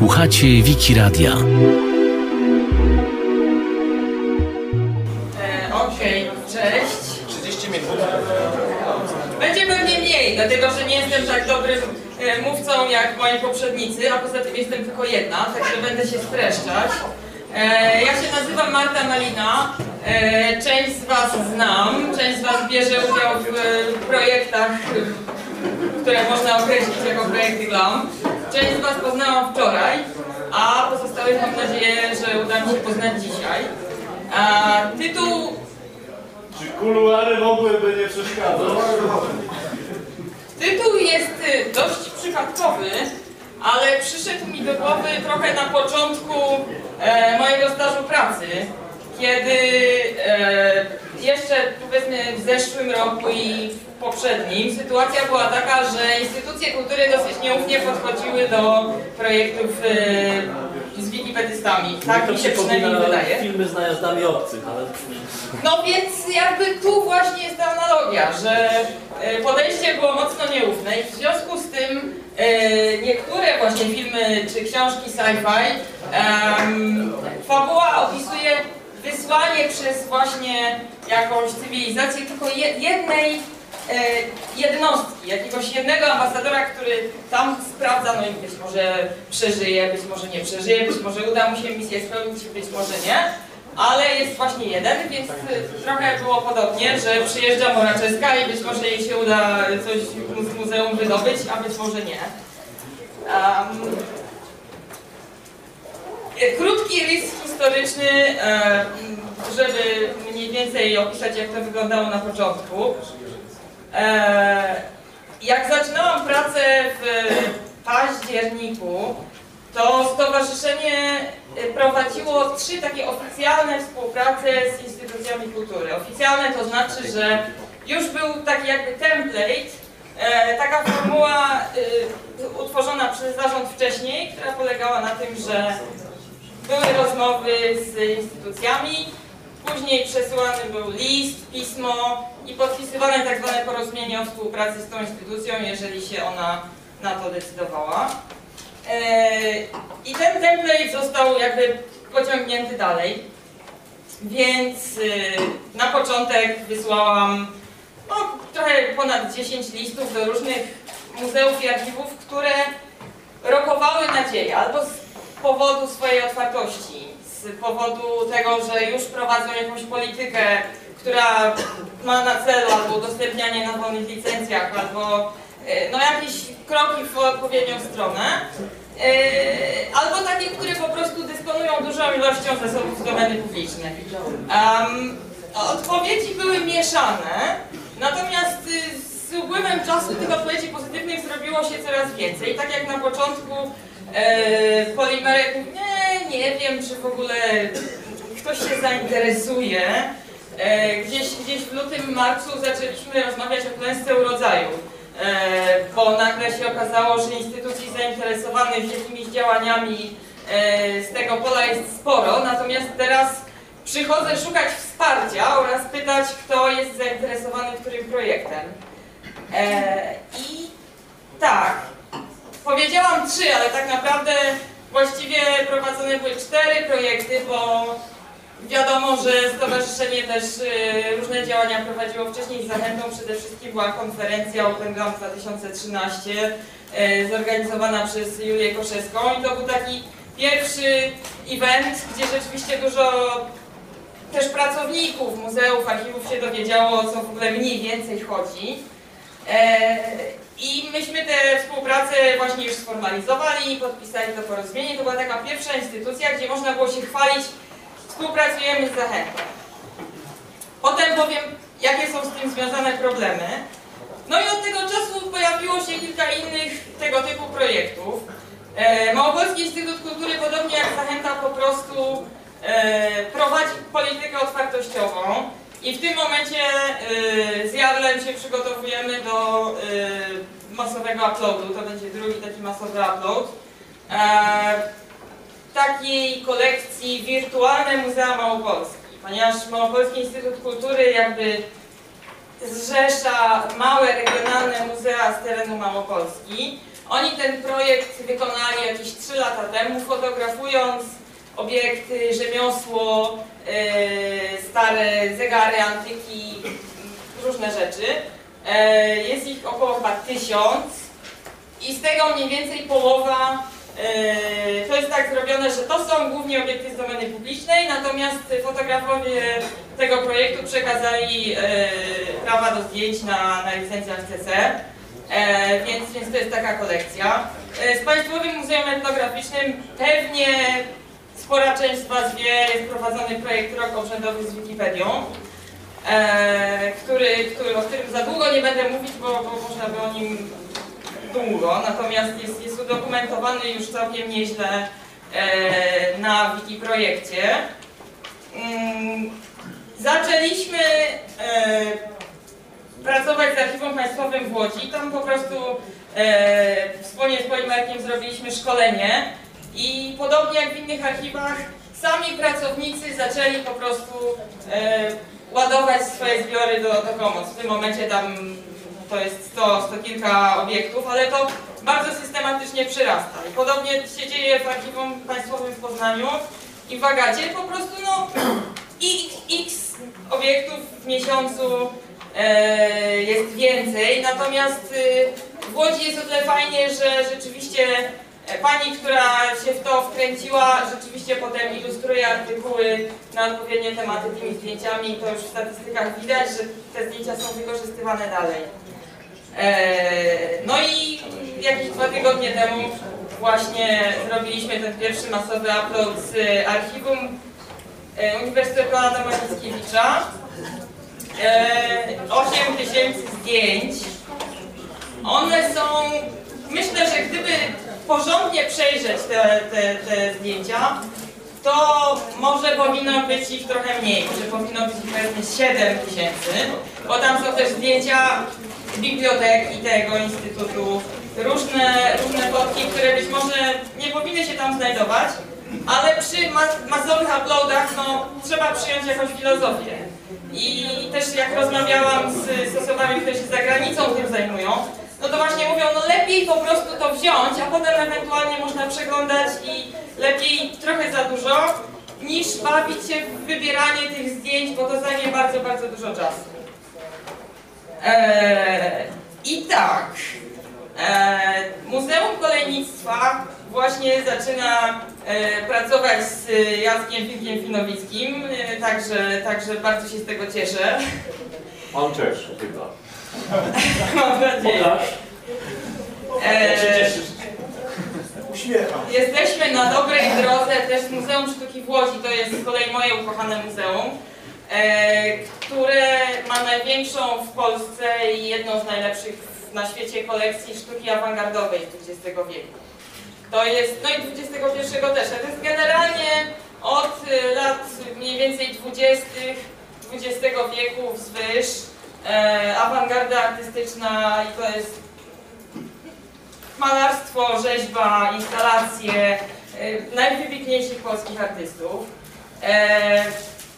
Słuchacie Wiki Radia. E, Okej, cześć. 30 minut. Będzie pewnie mniej, dlatego że nie jestem tak dobrym e, mówcą jak moi poprzednicy, a poza tym jestem tylko jedna, także będę się streszczać. E, ja się nazywam Marta Malina. E, część z Was znam, część z Was bierze udział w e, projektach, które można określić jako projekty GLAM. Część z Was poznałam wczoraj, a pozostałych mam nadzieję, że uda mi się poznać dzisiaj. A, tytuł Czy kuluary mogłyby nie przeszkadzać? Tytuł jest y, dość przypadkowy, ale przyszedł mi do głowy trochę na początku e, mojego stażu pracy, kiedy e, jeszcze powiedzmy w zeszłym roku i w poprzednim sytuacja była taka, że instytucje kultury dosyć nieufnie podchodziły do projektów e, z wikipedystami. Tak mi się przynajmniej wydaje. filmy z najazdami obcych, ale No więc jakby tu właśnie jest ta analogia, że e, podejście było mocno nieufne i w związku z tym e, niektóre właśnie filmy czy książki sci-fi fabuła opisuje wysłanie przez właśnie jakąś cywilizację tylko je, jednej e, jednostki, jakiegoś jednego ambasadora, który tam sprawdza, no i być może przeżyje, być może nie przeżyje, być może uda mu się misję spełnić, być może nie ale jest właśnie jeden, więc y, trochę było podobnie, że przyjeżdża Moraczewska i być może jej się uda coś z muzeum wydobyć, a być może nie. Um, krótki rys historyczny, e, żeby mniej więcej opisać jak to wyglądało na początku. E, jak zaczynałam pracę w październiku, to stowarzyszenie prowadziło trzy takie oficjalne współprace z instytucjami kultury. Oficjalne to znaczy, że już był taki jakby template, e, taka formuła utworzona przez zarząd wcześniej, która polegała na tym, że były rozmowy z instytucjami, później przesyłany był list, pismo i podpisywane tak zwane porozumienie o współpracy z tą instytucją, jeżeli się ona na to decydowała. Eee, I ten template został jakby pociągnięty dalej. Więc y, na początek wysłałam no, trochę ponad 10 listów do różnych muzeów i archiwów, które rokowały nadzieję albo powodu swojej otwartości, z powodu tego, że już prowadzą jakąś politykę, która ma na celu albo udostępnianie na wolnych licencjach, albo y, no, jakieś kroki w odpowiednią stronę. Yy, albo takie, które po prostu dysponują dużą ilością zasobów domeny publicznej. Um, odpowiedzi były mieszane, natomiast y, z upływem czasu tych odpowiedzi pozytywnych zrobiło się coraz więcej. Tak jak na początku e, Polimerek mówi, nie, nie wiem, czy w ogóle ktoś się zainteresuje. E, gdzieś, gdzieś w lutym, marcu zaczęliśmy rozmawiać o klęsce urodzaju. E, bo nagle się okazało, że instytucji zainteresowanych jakimiś działaniami e, z tego pola jest sporo, natomiast teraz przychodzę szukać wsparcia oraz pytać, kto jest zainteresowany którym projektem. I tak, powiedziałam trzy, ale tak naprawdę właściwie prowadzone były cztery projekty, bo Wiadomo, że stowarzyszenie też y, różne działania prowadziło wcześniej zachętą. Przede wszystkim była konferencja Open Glam 2013 y, zorganizowana przez Julię Koszewską i to był taki pierwszy event, gdzie rzeczywiście dużo też pracowników muzeów, archiwów się dowiedziało, o co w ogóle mniej więcej chodzi. I myśmy tę współpracę właśnie już sformalizowali podpisali to porozumienie. To była taka pierwsza instytucja, gdzie można było się chwalić współpracujemy z Zachętą. Potem powiem, jakie są z tym związane problemy. No i od tego czasu pojawiło się kilka innych tego typu projektów. E, Małopolski Instytut Kultury, podobnie jak Zachęta, po prostu e, prowadzi politykę otwartościową i w tym momencie e, z Jarlem się przygotowujemy do e, masowego uploadu. To będzie drugi taki masowy upload. E, takiej kolekcji Wirtualne Muzea Małopolski, ponieważ Małopolski Instytut Kultury jakby zrzesza małe regionalne muzea z terenu Małopolski Oni ten projekt wykonali jakieś 3 lata temu, fotografując obiekty, rzemiosło, e, stare zegary, antyki, różne rzeczy. E, Jest ich około chyba tysiąc i z tego mniej więcej połowa e, to jest tak zrobione, że to są głównie obiekty z domeny publicznej, natomiast fotografowie tego projektu przekazali prawa do zdjęć na, na e, więc, więc to jest taka kolekcja. Z Państwowym Muzeum Etnograficznym pewnie spora część z Was wie, jest prowadzony projekt Rok Obrzędowy z Wikipedią e, który, który, o którym za długo nie będę mówić, bo, bo można by o nim długo, natomiast jest, jest udokumentowany już całkiem nieźle e, na wiki projekcie. Mm, zaczęliśmy e, pracować z Archiwum Państwowym w Łodzi. Tam po prostu e, wspólnie z Polimarkiem zrobiliśmy szkolenie i podobnie jak w innych archiwach, sami pracownicy zaczęli po prostu e, ładować swoje zbiory do, do Commons. W tym momencie tam to jest 100, 100 kilka obiektów, ale to bardzo systematycznie przyrasta. I podobnie się dzieje w Archiwum Państwowym w Poznaniu i w Agacie. Po prostu no, x, x obiektów w miesiącu e, jest więcej, natomiast y, w Łodzi jest o tyle fajnie, że rzeczywiście e, pani, która się w to wkręciła, rzeczywiście potem ilustruje artykuły na odpowiednie tematy tymi zdjęciami to już w statystykach widać, że te zdjęcia są wykorzystywane dalej. E, No i jakieś dwa tygodnie temu właśnie zrobiliśmy ten pierwszy masowy upload z archiwum e, Uniwersytetu Adama Mickiewicza. E, 8 tysięcy zdjęć. One są, myślę, że gdyby porządnie przejrzeć te, te, te zdjęcia, to może powinno być ich trochę mniej, może powinno być ich powiedzmy 7 tysięcy, bo tam są też zdjęcia z biblioteki tego instytutu, różne, różne fotki, które być może nie powinny się tam znajdować, ale przy ma masowych uploadach no, trzeba przyjąć jakąś filozofię. I też jak rozmawiałam z, z osobami, które się za granicą tym zajmują, no to właśnie mówią, no lepiej po prostu to wziąć, a potem ewentualnie można przeglądać i lepiej trochę za dużo, niż bawić się w wybieranie tych zdjęć, bo to zajmie bardzo, bardzo dużo czasu. Eee, I tak, eee, Muzeum Kolejnictwa właśnie zaczyna e, pracować z Jackiem Filkiem Finowickim, e, także, także bardzo się z tego cieszę. On też chyba. Mam nadzieję. Pokaż. Eee, Uśmiecham. Jesteśmy na dobrej drodze, też Muzeum Sztuki w Łodzi, to jest z kolei moje ukochane muzeum, e, które ma największą w Polsce i jedną z najlepszych na świecie kolekcji sztuki awangardowej XX wieku. To jest, no i XXI też, to jest generalnie od lat mniej więcej 20. XX wieku wzwyż, e, awangarda artystyczna i to jest malarstwo, rzeźba, instalacje e, najwybitniejszych polskich artystów. E,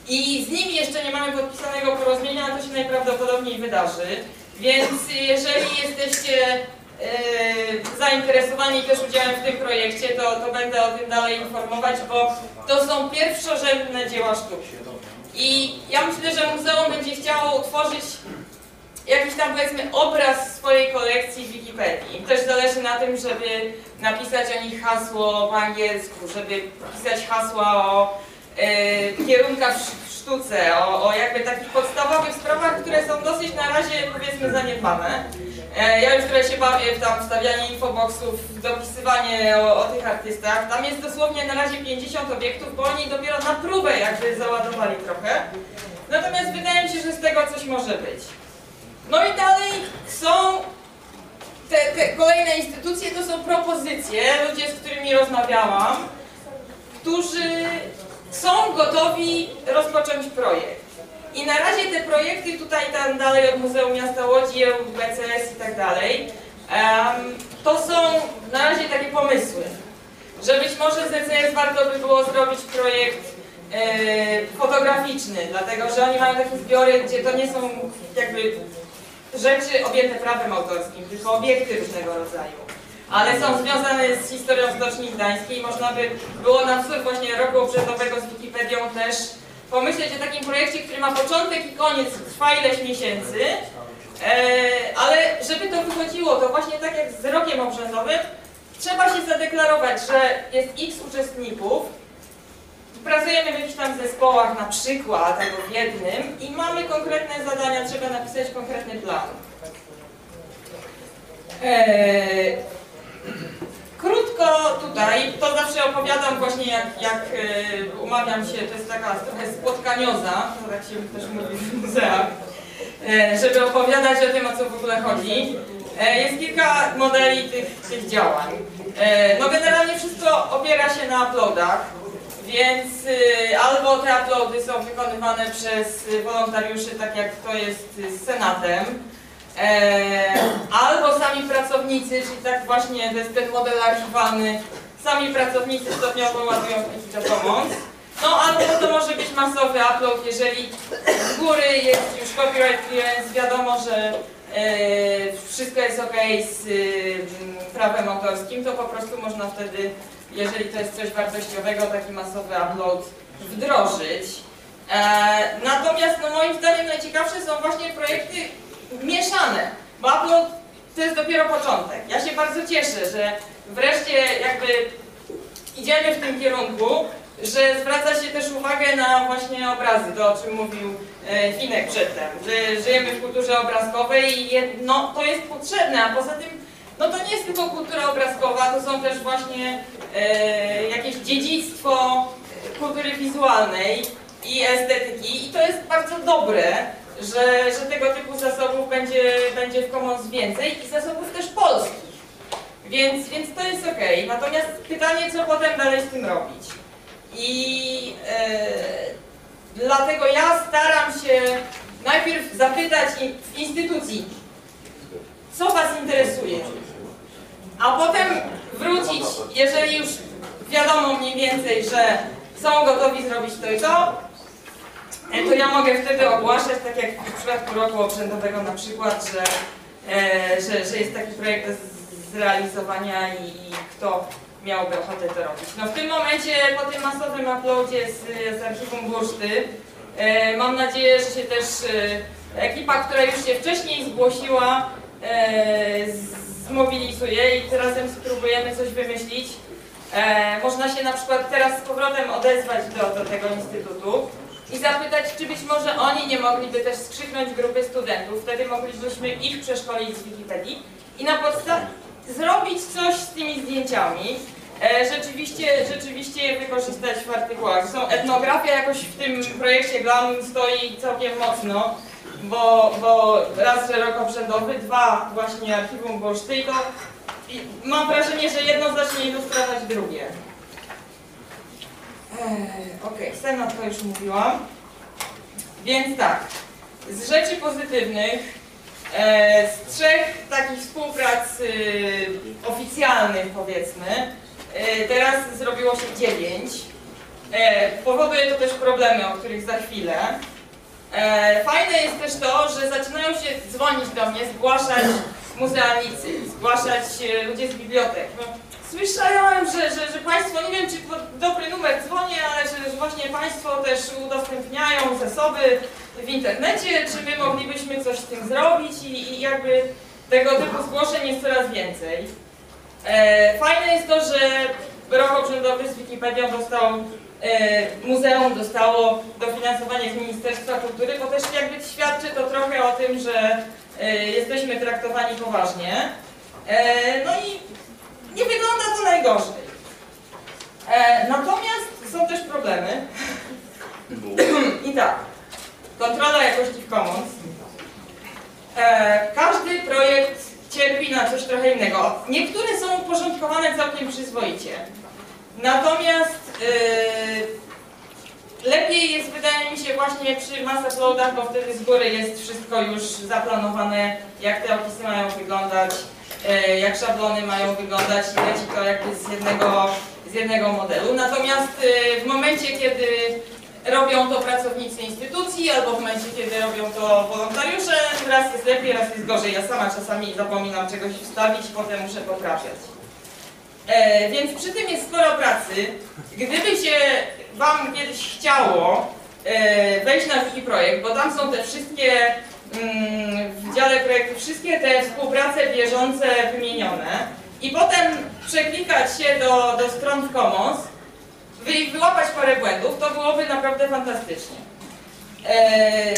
I z nimi jeszcze nie mamy podpisanego porozumienia, to się najprawdopodobniej wydarzy. Więc jeżeli jesteście e, zainteresowani też udziałem w tym projekcie, to, to będę o tym dalej informować, bo to są pierwszorzędne dzieła sztuki. I ja myślę, że muzeum będzie chciało utworzyć jakiś tam powiedzmy obraz swojej kolekcji w Wikipedii. Też zależy na tym, żeby napisać o nich hasło po angielsku, żeby pisać hasła o e, kierunkach w sztuce, o, o jakby takich podstawowych sprawach, które są dosyć na razie powiedzmy zaniedbane. E, ja już trochę się bawię w tam wstawianie infoboxów, dopisywanie o, o tych artystach. Tam jest dosłownie na razie 50 obiektów, bo oni dopiero na próbę jakby załadowali trochę. Natomiast wydaje mi się, że z tego coś może być. No i dalej są te, te kolejne instytucje, to są propozycje, ludzie, z którymi rozmawiałam, którzy są gotowi rozpocząć projekt. I na razie te projekty tutaj, tam dalej od Muzeum Miasta Łodzi, BCS i tak dalej, to są na razie takie pomysły, że być może z ECS warto by było zrobić projekt e, fotograficzny, dlatego że oni mają takie zbiory, gdzie to nie są jakby rzeczy objęte prawem autorskim, tylko obiekty różnego rodzaju. ale są związane z historią Stoczni Gdańskiej. Można by było na wzór właśnie roku obrzędowego z Wikipedią też pomyśleć o takim projekcie, który ma początek i koniec, trwa ileś miesięcy, e, ale żeby to wychodziło, to właśnie tak jak z rokiem obrzędowym, trzeba się zadeklarować, że jest x uczestników, pracujemy w jakichś tam zespołach na przykład, albo w jednym i mamy konkretne zadania, trzeba napisać konkretny plan. Eee, krótko tutaj, to zawsze opowiadam właśnie jak, jak e, umawiam się, to jest taka trochę spotkanioza, to tak się też mówi w muzeach, e, żeby opowiadać o tym, o co w ogóle chodzi. E, jest kilka modeli tych, tych działań. E, no generalnie wszystko opiera się na uploadach, więc y, albo te uploady są wykonywane przez wolontariuszy, tak jak to jest z Senatem, e, albo sami pracownicy, czyli tak właśnie to jest ten model sami pracownicy stopniowo ładują Wikimedia Commons. No albo to może być masowy upload, jeżeli z góry jest już copyright clearance, wiadomo, że e, wszystko jest ok z y, prawem autorskim, to po prostu można wtedy jeżeli to jest coś wartościowego, taki masowy upload wdrożyć. E, natomiast no, moim zdaniem najciekawsze są właśnie projekty mieszane, bo upload to jest dopiero początek. Ja się bardzo cieszę, że wreszcie jakby idziemy w tym kierunku, że zwraca się też uwagę na właśnie obrazy, to o czym mówił e, Finek przedtem, że żyjemy w kulturze obrazkowej i no, to jest potrzebne, a poza tym no to nie jest tylko kultura obrazkowa, to są też właśnie e, jakieś dziedzictwo kultury wizualnej i estetyki i to jest bardzo dobre, że, że tego typu zasobów będzie, będzie w Commons więcej i zasobów też polskich. Więc, więc to jest ok. Natomiast pytanie, co potem dalej z tym robić. I e, dlatego ja staram się najpierw zapytać instytucji, co Was interesuje, a potem wrócić, jeżeli już wiadomo mniej więcej, że są gotowi zrobić to i to, e, to ja mogę wtedy ogłaszać, tak jak w przypadku roku obrzędowego na przykład, że, e, że, że jest taki projekt do z- zrealizowania i, i kto miałby ochotę to robić. No w tym momencie, po tym masowym uploadzie z, z archiwum Burszty, e, mam nadzieję, że się też e, ekipa, która już się wcześniej zgłosiła, e, zmobilizuje i razem spróbujemy coś wymyślić. E, można się na przykład teraz z powrotem odezwać do, do tego instytutu i zapytać, czy być może oni nie mogliby też skrzyknąć grupy studentów. Wtedy moglibyśmy ich przeszkolić z Wikipedii i na podstawie zrobić coś z tymi zdjęciami. E, rzeczywiście, rzeczywiście je wykorzystać w artykułach. Są etnografia jakoś w tym projekcie GLAM stoi całkiem mocno bo, bo raz, że rok dwa właśnie archiwum Burszty i mam wrażenie, że jedno zacznie ilustrować drugie. Eee, Okej, Senat to już mówiłam. Więc tak, z rzeczy pozytywnych, e, z trzech takich współprac y, oficjalnych powiedzmy, e, teraz zrobiło się dziewięć. E, powoduje to też problemy, o których za chwilę. E, fajne jest też to, że zaczynają się dzwonić do mnie, zgłaszać muzealnicy, zgłaszać e, ludzie z bibliotek. No, słyszałem, że, że, że Państwo, nie wiem czy dobry numer dzwonię, ale że, właśnie Państwo też udostępniają zasoby w internecie, czy my moglibyśmy coś z tym zrobić i, i jakby tego typu zgłoszeń jest coraz więcej. E, fajne jest to, że rok obrzędowy z Wikipedią dostał muzeum dostało dofinansowanie z Ministerstwa Kultury, bo też jakby świadczy to trochę o tym, że e, jesteśmy traktowani poważnie. E, no i nie wygląda to najgorzej. E, natomiast są też problemy. I tak, kontrola jakości w Commons. E, każdy projekt cierpi na coś trochę innego. Niektóre są uporządkowane całkiem przyzwoicie. Natomiast yy, lepiej jest, wydaje mi się, właśnie przy mass bo wtedy z góry jest wszystko już zaplanowane, jak te opisy mają wyglądać, yy, jak szablony mają wyglądać i leci to jakby z jednego, z jednego modelu. Natomiast yy, w momencie, kiedy robią to pracownicy instytucji, albo w momencie, kiedy robią to wolontariusze, raz jest lepiej, raz jest gorzej. Ja sama czasami zapominam czegoś wstawić, potem muszę poprawiać. E, więc przy tym jest sporo pracy. Gdyby się Wam kiedyś chciało e, wejść na taki projekt, bo tam są te wszystkie mm, w dziale projektu, wszystkie te współprace bieżące wymienione i potem przeklikać się do, do stron w Commons, wy, wyłapać parę błędów, to byłoby naprawdę fantastycznie. E,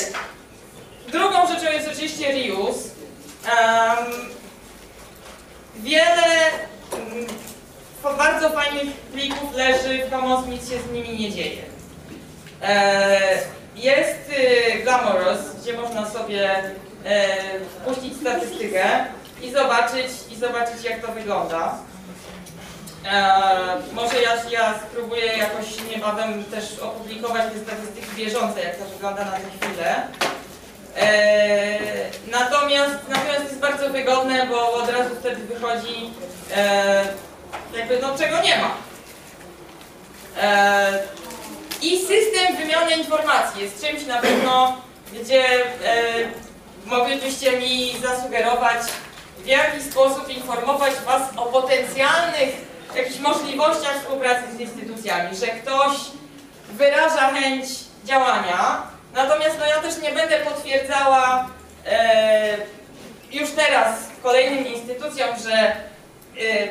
drugą rzeczą jest oczywiście reuse. Em, wiele fa- bardzo fajnych plików leży w Commons, nic się z nimi nie dzieje. E, jest y, Glamorous, gdzie można sobie e, puścić statystykę i zobaczyć, i zobaczyć jak to wygląda. E, może ja, ja spróbuję jakoś niebawem też opublikować te statystyki bieżące, jak to wygląda na tę chwilę. E, natomiast, natomiast jest bardzo wygodne, bo od razu wtedy wychodzi e, jakby no czego nie ma. E, I system wymiany informacji jest czymś na pewno, gdzie e, moglibyście mi zasugerować, w jaki sposób informować Was o potencjalnych jakichś możliwościach współpracy z instytucjami, że ktoś wyraża chęć działania, natomiast no ja też nie będę potwierdzała e, już teraz kolejnym instytucjom, że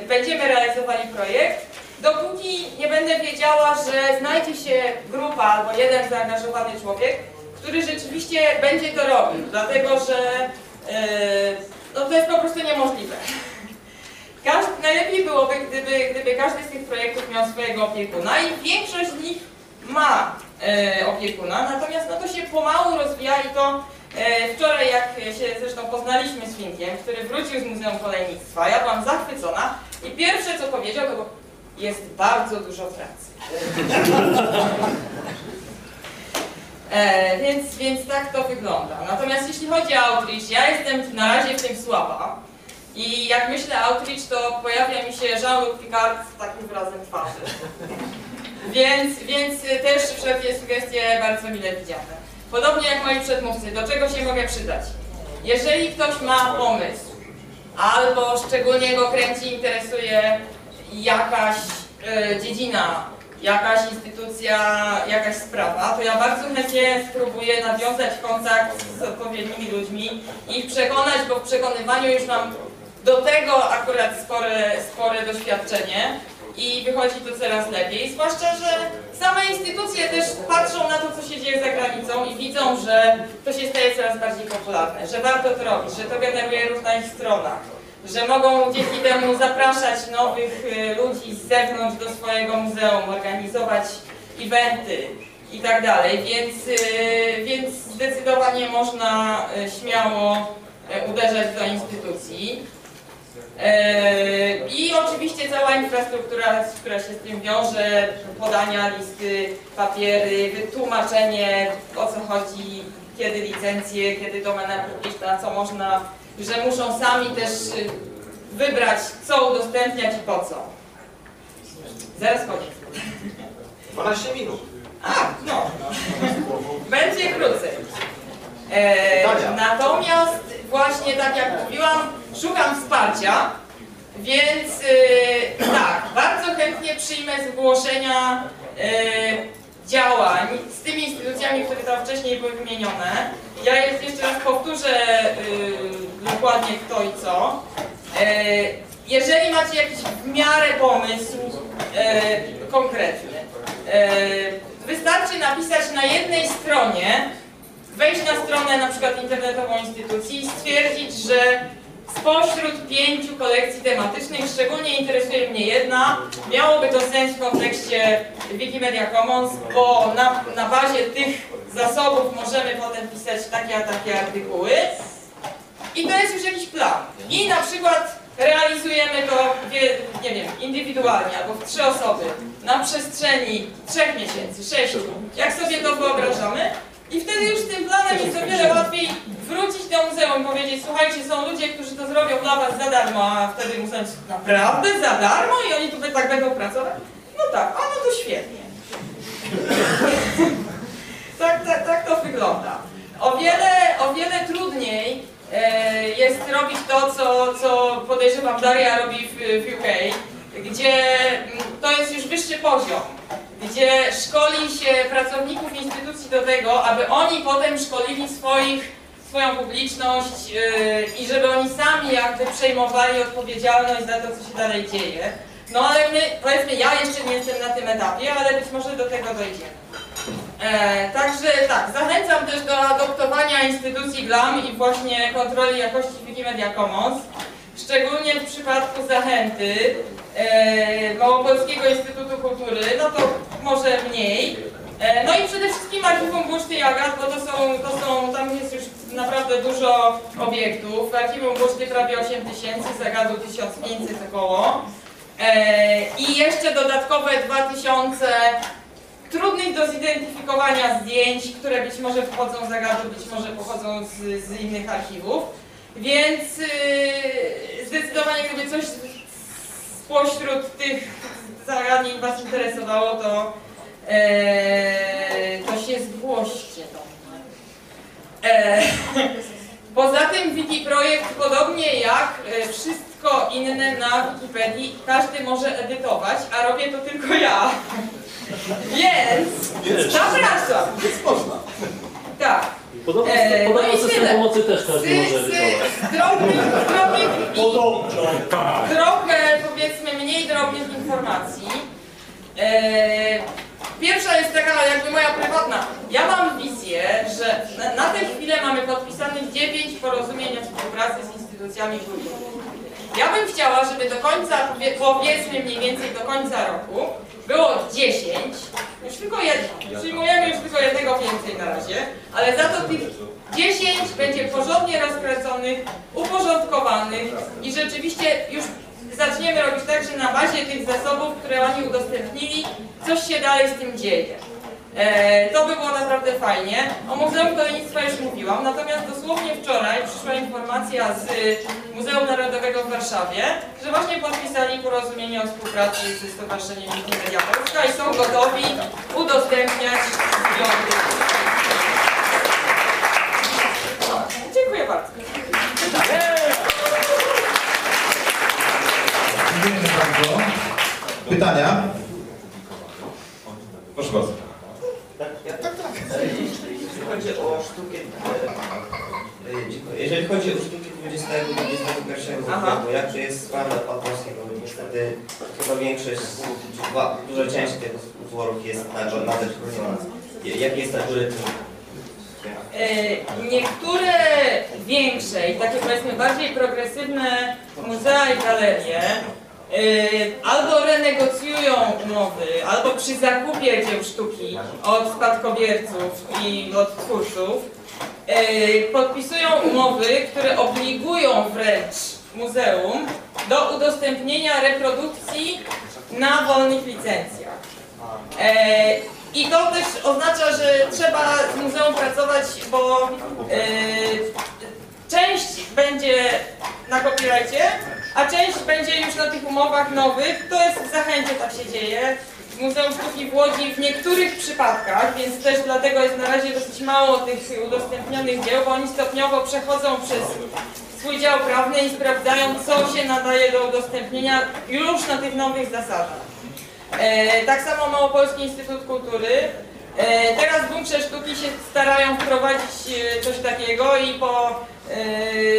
będziemy realizowali projekt, dopóki nie będę wiedziała, że znajdzie się grupa albo jeden zaangażowany człowiek, który rzeczywiście będzie to robił, dlatego że e, no to jest po prostu niemożliwe. Każdy, najlepiej byłoby, gdyby, gdyby każdy z tych projektów miał swojego opiekuna i większość z nich ma e, opiekuna, natomiast no to się pomału rozwija i to wczoraj jak się zresztą poznaliśmy z Finkiem, który wrócił z Muzeum Kolejnictwa, ja byłam zachwycona i pierwsze co powiedział to było, jest bardzo dużo pracy. E, więc, więc tak to wygląda. Natomiast jeśli chodzi o outreach, ja jestem na razie w tym słaba. I jak myślę outreach, to pojawia mi się Jean-Luc Picard z takim wyrazem twarzy. Więc, więc też wszelkie sugestie bardzo mile widziane. Podobnie jak moi przedmówcy, do czego się mogę przydać? Jeżeli ktoś ma pomysł, albo szczególnie go kręci, interesuje jakaś e, dziedzina, jakaś instytucja, jakaś sprawa, to ja bardzo chętnie spróbuję nawiązać kontakt z odpowiednimi ludźmi i ich przekonać, bo w przekonywaniu już mam do tego akurat spore, spore doświadczenie i wychodzi to coraz lepiej, zwłaszcza, że same instytucje też patrzą na to, co się dzieje za granicą i widzą, że to się staje coraz bardziej popularne, że warto to robić, że to generuje ruch na ich stronach, że mogą dzięki temu zapraszać nowych y, ludzi z zewnątrz do swojego muzeum, organizować eventy i tak dalej, więc, y, więc zdecydowanie można y, śmiało uderzać do instytucji. E, I oczywiście cała infrastruktura, która się z tym wiąże, podania listy, papiery, wytłumaczenie o co chodzi, kiedy licencje, kiedy domena publiczna, co można, że muszą sami też y, wybrać, co udostępniać i po co. Zaraz koniec. 12 minut. A, no. Będzie krócej. E, natomiast właśnie tak jak mówiłam, szukam wsparcia, więc e, tak, bardzo chętnie przyjmę zgłoszenia e, działań z tymi instytucjami, które tam wcześniej były wymienione. Ja jest, jeszcze raz powtórzę e, dokładnie kto i co. E, jeżeli macie jakiś w miarę pomysł e, konkretny, e, wystarczy napisać na jednej stronie, wejść na stronę na przykład internetową instytucji i stwierdzić, że spośród pięciu kolekcji tematycznych szczególnie interesuje mnie jedna, miałoby to sens w kontekście Wikimedia Commons, bo na, na bazie tych zasobów możemy potem pisać takie a takie artykuły i to jest już jakiś plan. I na przykład realizujemy to, nie wiem, indywidualnie albo w trzy osoby na przestrzeni trzech miesięcy, sześciu. Jak sobie to wyobrażamy? I wtedy już z tym planem jest o wiele łatwiej wrócić do muzeum i powiedzieć, słuchajcie, są ludzie, którzy to zrobią dla was za darmo, a wtedy muzeum naprawdę za darmo i oni tutaj tak będą pracować? No tak, a no to świetnie. tak, tak, tak to wygląda. O wiele, o wiele trudniej e, jest robić to, co, co podejrzewam Daria robi w, w UK, gdzie mm, to jest już wyższy poziom, gdzie szkoli się pracowników instytucji do tego, aby oni potem szkolili swoich, swoją publiczność yy, i żeby oni sami jakby przejmowali odpowiedzialność za to, co się dalej dzieje. No ale my, powiedzmy, ja jeszcze nie jestem na tym etapie, ale być może do tego dojdziemy. E, także tak, zachęcam też do adoptowania instytucji GLAM i właśnie kontroli jakości Wikimedia Commons. Szczególnie w przypadku zachęty e, Małopolskiego Instytutu Kultury, no to może mniej. E, no i przede wszystkim Archiwum Buszty i Agat, bo to są, to są, tam jest już naprawdę dużo obiektów. Archiwum Buszty prawie 8 tysięcy, Zagadu 1500 około. E, I jeszcze dodatkowe 2000 trudnych do zidentyfikowania zdjęć, które być może wchodzą z Agatu, być może pochodzą z, z innych archiwów. Więc yy, zdecydowanie gdyby coś spośród tych zagadnień Was interesowało, to, yy, to się zgłoście do. E, Poza tym Wikiprojekt, podobnie jak e, wszystko inne na Wikipedii, każdy może edytować, a robię to tylko ja. Więc zapraszam. Więc można. Tak. Podobno, E, no podobno system tyle. pomocy też każdy może z, edytować. z drobnych, drobnych Podobno. trochę powiedzmy mniej drobnych informacji. E, pierwsza jest taka jakby moja prywatna. Ja mam wizję, że na, na tę chwilę mamy podpisanych 9 porozumień o współpracy z instytucjami kultury. Ja bym chciała, żeby do końca, powie- powiedzmy mniej więcej do końca roku, było 10, już tylko jedno, przyjmujemy już tylko jednego więcej na razie, ale za to tych 10 będzie porządnie rozkraconych, uporządkowanych i rzeczywiście już zaczniemy robić tak, że na bazie tych zasobów, które oni udostępnili, coś się dalej z tym dzieje. E, to by było naprawdę fajnie. O Muzeum Kolejnictwa już mówiłam, natomiast dosłownie wczoraj przyszła informacja z Muzeum Narodowego w Warszawie, że właśnie podpisali porozumienie o współpracy ze Stowarzyszeniem Wikimedia Polska i są gotowi udostępniać zbiory. Dziękuję bardzo. Dziękujemy bardzo. Pytania? Proszę bardzo. Jeżeli chodzi o sztukę, e, e, jeżeli chodzi o sztuki XX-XXI Aha. wieku, jak to jest z panem bo niestety chyba większość, duża część tych utworów jest na, nadal chroniona. Jaki jest algorytm? E, Niektóre większe i takie powiedzmy bardziej progresywne muzea i galerie albo renegocjują umowy, albo przy zakupie dzieł sztuki od spadkobierców i od twórców e, podpisują umowy, które obligują wręcz muzeum do udostępnienia reprodukcji na wolnych licencjach. E, I to też oznacza, że trzeba z muzeum pracować, bo część będzie na copyrightie, a część będzie już na tych umowach nowych. To jest w zachęcie tak się dzieje. Muzeum Sztuki w Łodzi w niektórych przypadkach, więc też dlatego jest na razie dosyć mało tych udostępnionych dzieł, bo oni stopniowo przechodzą przez swój dział prawny i sprawdzają, co się nadaje do udostępnienia już na tych nowych zasadach. E, tak samo Małopolski Instytut Kultury. E, teraz w bunkrze sztuki się starają wprowadzić e, coś takiego i po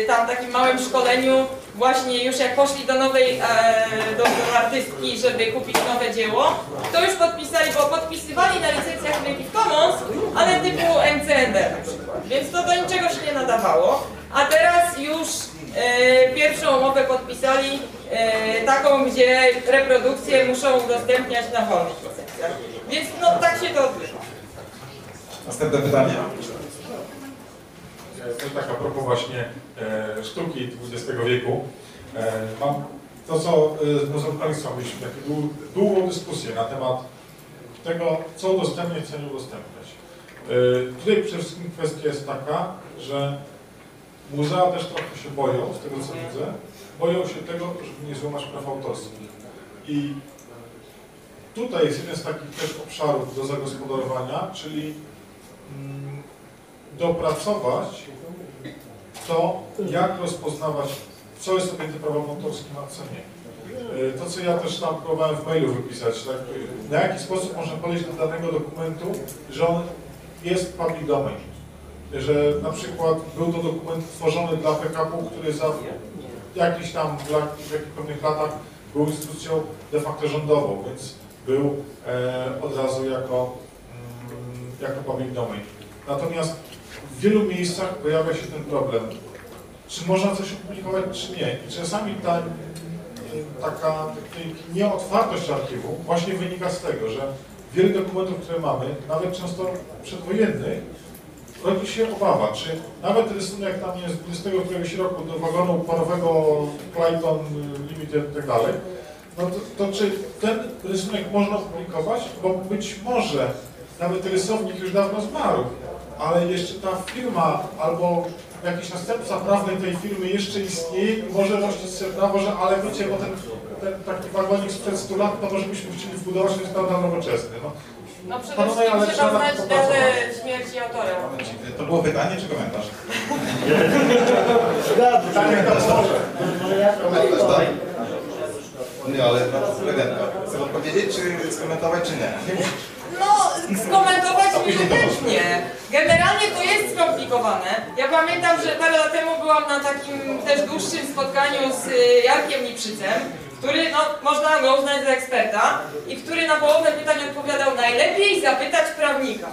tam takim małym szkoleniu właśnie już jak poszli do nowej, e, do, artystki, żeby kupić nowe dzieło, to już podpisali, bo podpisywali na licencjach Creative Commons, ale typu MCND na przykład, więc to do niczego się nie nadawało. A teraz już e, pierwszą umowę podpisali, e, taką, gdzie reprodukcje muszą udostępniać na wolnych licencjach. Więc no tak się to odbywa. Następne pytanie. E, To tak a propos właśnie e, sztuki XX wieku. E, mam to, co z Muzeum Państwa mieliśmy taką dłu- długą dyskusję na temat tego, co udostępniać, co nie udostępniać. Tutaj przede wszystkim kwestia jest taka, że muzea też trochę się boją, z tego co widzę, boją się tego, żeby nie złamać praw autorskich. I tutaj jest jeden z takich też obszarów do zagospodarowania, czyli mm, dopracować to, jak rozpoznawać, co jest objęte prawem autorskim, a co nie. e, to co ja też tam próbowałem w mailu wypisać, tak, na jaki sposób można podejść do danego dokumentu, że on jest public domain. Że na przykład był to dokument tworzony dla PKP, który za jakiś tam, w jakichś pewnych latach był instytucją de facto rządową, więc był e, od razu jako, mm, jako public domain. Natomiast w wielu miejscach pojawia się ten problem, czy można coś opublikować, czy nie. I czasami ta e, taka nieotwartość archiwum właśnie wynika z tego, że wiele dokumentów, które mamy, nawet często przedwojennych, rodzi się obawa, czy nawet rysunek tam jest z 20 któregoś roku do wagonu parowego Clayton Limited i tak dalej, no to, to czy ten rysunek można opublikować? Bo być może nawet rysownik już dawno zmarł, ale jeszcze ta firma albo jakiś następca prawny tej firmy jeszcze istnieje i może rościć sobie prawo, że ale wiecie, bo ten, ten taki wagonik sprzed 100 lat, to może byśmy chcieli wbudować, to jest prawda nowoczesny. No, No przede Panowie, wszystkim ale trzeba znać datę śmierci autora. To było pytanie czy komentarz? jak to może. Komentarz, tak? Nie, ale no, legenda. Chcę odpowiedzieć, czy skomentować, czy nie? No, skomentować A później to niechętnie. Generalnie to jest skomplikowane. Ja pamiętam, że parę lat temu byłam na takim też dłuższym spotkaniu z y, Jarkiem Liprzycem, który, no, można go uznać za eksperta i który na połowę pytań odpowiadał najlepiej zapytać prawnika.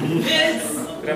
Więc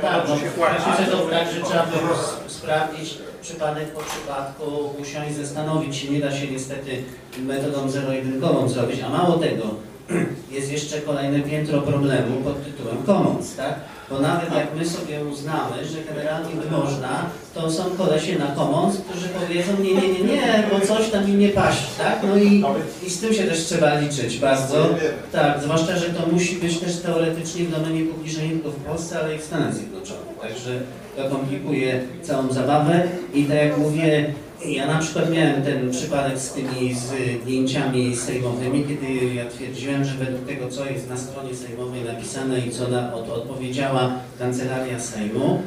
Tak, no, myślę, że to tak, że trzeba było sprawdzić przypadek po przypadku, usiąść, zastanowić się. Nie da się niestety metodą zero-jedynkową zrobić, a mało tego, jest jeszcze kolejne piętro problemu pod tytułem commons, tak? Bo nawet jak my sobie uznamy, że generalnie by można, to są kolesie na commons, którzy powiedzą nie, nie, nie, nie, bo coś tam im nie paść, tak? No i, i z tym się też trzeba liczyć bardzo. Tak, zwłaszcza, że to musi być też teoretycznie w domenie publicznej w Polsce, ale i w Stanach Zjednoczonych. Także to komplikuje całą zabawę i tak jak mówię, ja na przykład miałem ten przypadek z tymi zdjęciami sejmowymi, kiedy ja twierdziłem, że według tego, co jest na stronie sejmowej napisane i co na, od, odpowiedziała Kancelaria Sejmu,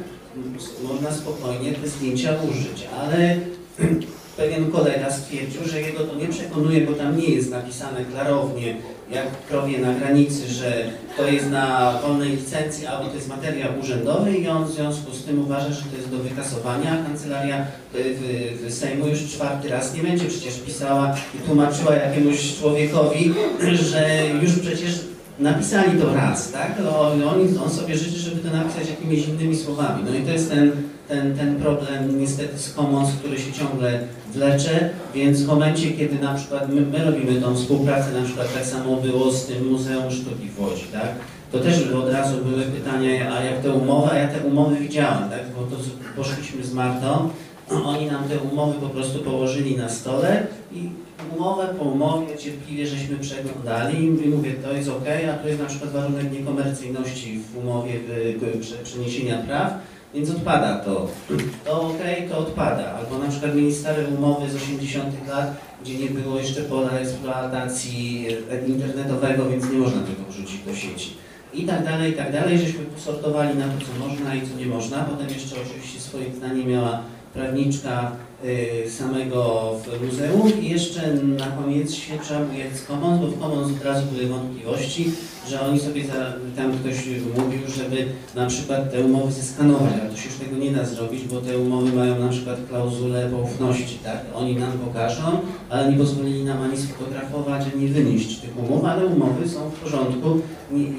można spokojnie te zdjęcia użyć, ale pewien kolega stwierdził, że jego to nie przekonuje, bo tam nie jest napisane klarownie, jak krowie na granicy, że to jest na wolnej licencji, albo to jest materiał urzędowy i on w związku z tym uważa, że to jest do wykasowania. Kancelaria y, w, w Sejmu już czwarty raz nie będzie przecież pisała i tłumaczyła jakiemuś człowiekowi, że już przecież napisali to raz, tak? No, on, on sobie życzy, żeby to napisać jakimiś innymi słowami. No i to jest ten, ten, ten problem niestety z Commons, który się ciągle wlecze, więc w momencie, kiedy na przykład my, my robimy tą współpracę, na przykład tak samo było z tym Muzeum Sztuki w Łodzi, tak? To też od razu były pytania, a jak te umowy, a ja te umowy widziałem, tak? Bo to poszliśmy z Martą, oni nam te umowy po prostu położyli na stole i umowę po umowie cierpliwie żeśmy przeglądali i mówię, to jest ok, a tu jest na przykład warunek niekomercyjności w umowie y, y, prze- przeniesienia praw, więc odpada to. To ok, to odpada. Albo na przykład mieli stare umowy z 80 lat, gdzie nie było jeszcze pola eksploatacji e, internetowego, więc nie można tego wrzucić do sieci. I tak dalej, i tak dalej, żeśmy posortowali na to, co można i co nie można. Potem jeszcze oczywiście swoje zdanie miała prawniczka samego w muzeum i jeszcze na koniec świadcza z Commons, bo w Commons od razu były wątpliwości, że oni sobie, za, tam ktoś mówił, żeby na przykład te umowy zeskanować, ale to się już tego nie da zrobić, bo te umowy mają na przykład klauzulę poufności, tak? Oni nam pokażą, ale nie pozwolili nam ani sfotografować, ani wynieść tych umów, ale umowy są w porządku.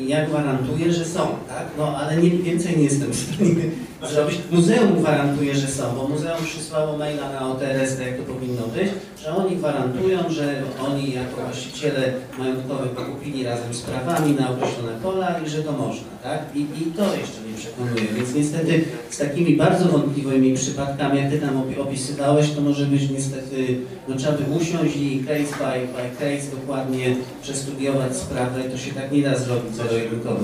Ja gwarantuję, że są, tak? No ale nie, więcej nie jestem w stanie zrobić. Muzeum gwarantuje, że są, bo muzeum przysłało maila na OTRS, tak jak to powinno być, że oni gwarantują, że oni jako właściciele majątkowe pokupili razem z prawami na określone pola i że to można, tak? I, I to jeszcze nie przekonuje, więc niestety z takimi bardzo wątpliwymi przypadkami, jak Ty tam opi- opisywałeś, to może być niestety, no trzeba by usiąść i case by, by case dokładnie przestudiować sprawę, to się tak nie da zrobić zero-jedynkowo.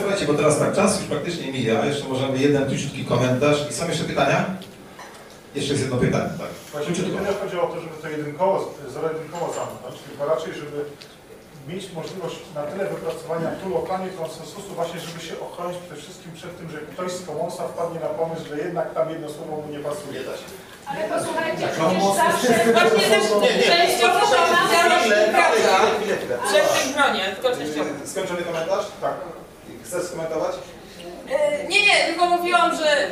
Słuchajcie, bo teraz tak, czas już praktycznie mija, jeszcze możemy jeden króciutki komentarz. I są jeszcze pytania? Jeszcze jest jedno pytanie, tak. Właśnie nie chodziło o to, żeby to jedynkowo, zero-jedynkowo zamknąć, tylko raczej, żeby mieć możliwość na tyle wypracowania tu lokalnie konsensusu właśnie, żeby się ochronić przede wszystkim przed tym, że ktoś z Comonsa wpadnie na pomysł, że jednak tam jedno słowo mu nie pasuje. Ale posłuchajcie, przecież zawsze... Właśnie też Nie, nie. częściowo to chwilę. przed tym gronie, tylko częściowo. Skończony komentarz? Tak. Chcesz skomentować? E, Nie, nie, tylko mówiłam, że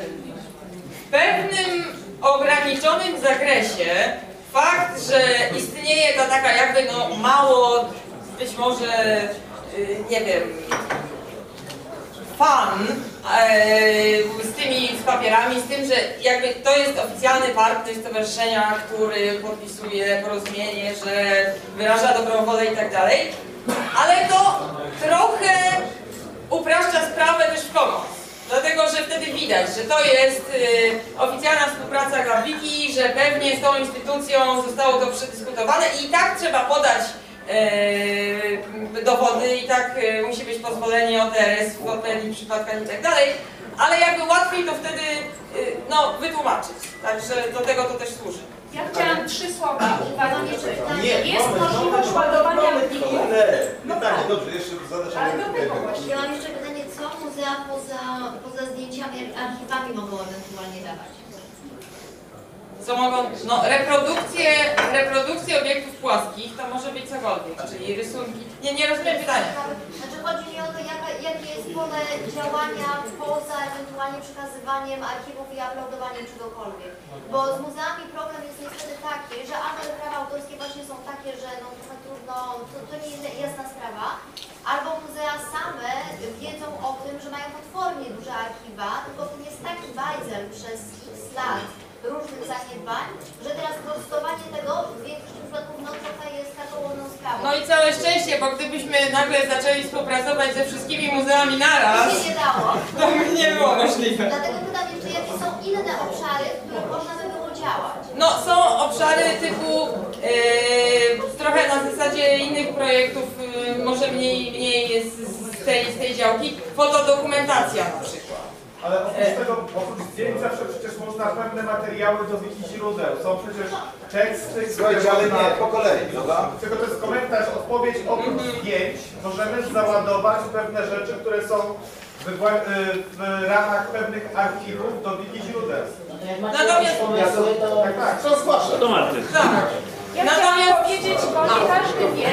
w pewnym ograniczonym zakresie fakt, że istnieje ta taka jakby no mało, być może, y, nie wiem, fan e, z tymi z papierami, z tym, że jakby to jest oficjalny partner stowarzyszenia, który podpisuje porozumienie, że wyraża dobrą wolę i tak dalej, ale to trochę upraszcza sprawę też w komuś. Dlatego, że wtedy widać, że to jest y, oficjalna współpraca grafiki, że pewnie z tą instytucją zostało to przedyskutowane i tak trzeba podać y, dowody i tak y, musi być pozwolenie OTRS w odpowiednich przypadkach i tak dalej, ale jakby łatwiej to wtedy y, no, wytłumaczyć. Także do tego to też służy. Ja chciałam trzy słowa uwagi. Nie, Jest możliwość ładowania plików. chwilę. Pytanie, dobrze, jeszcze zadasz Ale do tego właśnie. Ja mam jeszcze pytanie, co muzea poza, poza zdjęciami, archiwami mogą ewentualnie dawać? Co mogą, no reprodukcje, reprodukcje obiektów płaskich to może być cokolwiek, czyli rysunki. Nie, nie rozumiem pytania. Znaczy chodzi mi o to, jaka, jakie jest pole działania poza ewentualnie przekazywaniem archiwów i uploadowaniem czegokolwiek. Bo z muzeami problem jest niestety taki, że albo te prawa autorskie właśnie są takie, że no trudno, to, to nie jest jasna sprawa, albo muzea same wiedzą o tym, że mają potwornie duże archiwa, tylko to jest taki bajzel przez x lat różnych zaniedbań, że teraz prostowanie tego w większości przypadków no trochę jest taką łomną sprawą. No i całe szczęście, bo gdybyśmy nagle zaczęli współpracować ze wszystkimi muzeami naraz, To się nie dało. to by nie było możliwe. Dlatego pytam jeszcze, jakie są inne obszary, w których można by było działać? No są obszary typu trochę na zasadzie innych projektów, e, może mniej, mniej z, z, tej, z tej działki, fotodokumentacja na przykład. Ale oprócz tego, oprócz zdjęć zawsze przecież można pewne materiały do wiki źródeł. Są przecież teksty, Słuchajcie, ale nie, po kolei, prawda? Tylko to jest komentarz, odpowiedź oprócz zdjęć możemy załadować pewne rzeczy, które są w, y, w ramach pewnych archiwów do wiki źródeł. Natomiast, Tak, tak. Co zgłasza? tak, Ja Natomiast- chciałam powiedzieć, bo nie każdy wie,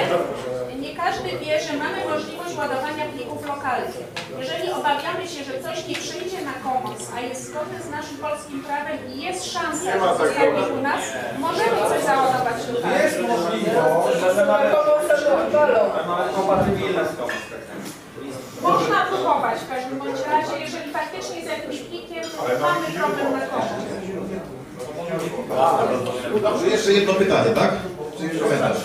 nie każdy wie, że mamy możliwość ładowania plików lokalnych. Jeżeli obawiamy się, że coś nie przyjdzie na Commons, a jest zgodne z naszym polskim prawem i jest szansa, że zostanie u nas, możemy coś załadować lokalnie. Jest możliwość, że mamy, kompatybilne z. Można próbować w każdym bądź razie, jeżeli faktycznie z jakimś plikiem mamy problem na Commons. Dobrze, jeszcze jedno pytanie, tak? Komentarz.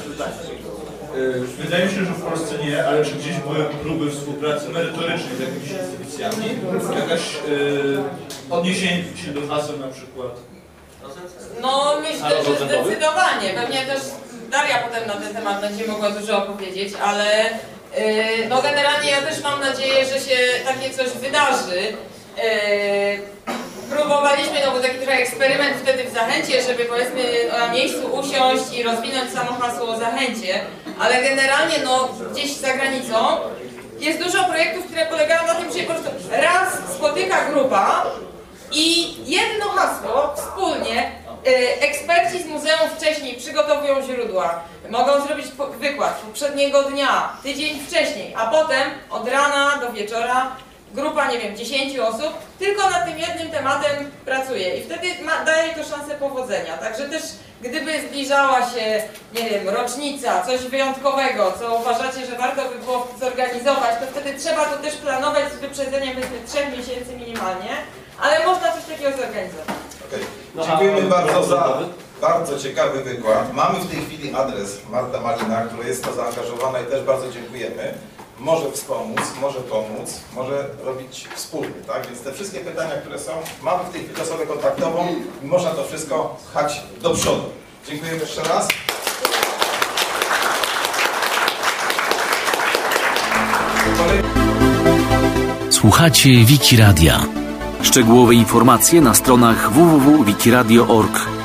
Wydaje mi się, że w Polsce nie, ale czy gdzieś były próby współpracy merytorycznej z jakimiś instytucjami? Jakaś y, odniesienie się do haseł na przykład? no myślę, że zdecydowanie. Pewnie też Daria potem na ten temat będzie mogła dużo opowiedzieć, ale y, no generalnie ja też mam nadzieję, że się takie coś wydarzy. Y, Próbowaliśmy, no bo taki trochę eksperyment wtedy w Zachęcie, żeby powiedzmy na miejscu usiąść i rozwinąć samo hasło o Zachęcie, ale generalnie no gdzieś za granicą jest dużo projektów, które polegają na tym, że po prostu raz spotyka grupa i jedno hasło wspólnie y, eksperci z muzeum wcześniej przygotowują źródła, mogą zrobić wykład poprzedniego dnia, tydzień wcześniej, a potem od rana do wieczora grupa, nie wiem, 10 osób tylko nad tym jednym tematem pracuje i wtedy ma, daje to szansę powodzenia. Także też gdyby zbliżała się, nie wiem, rocznica, coś wyjątkowego, co uważacie, że warto by było zorganizować, to wtedy trzeba to też planować z wyprzedzeniem powiedzmy 3 miesięcy minimalnie, ale można coś takiego zorganizować. Okej. Dziękujemy bardzo za bardzo ciekawy wykład. Mamy w tej chwili adres Marta Malina, która jest w to zaangażowana i też bardzo dziękujemy. Może wspomóc, może pomóc, może robić wspólnie, tak? Więc te wszystkie pytania, które są, mamy w tej chwili osobę kontaktową i można to wszystko pchać do przodu. Dziękujemy jeszcze raz. Słuchacie Wiki Radia. Szczegółowe informacje na stronach www.wikiradio.org.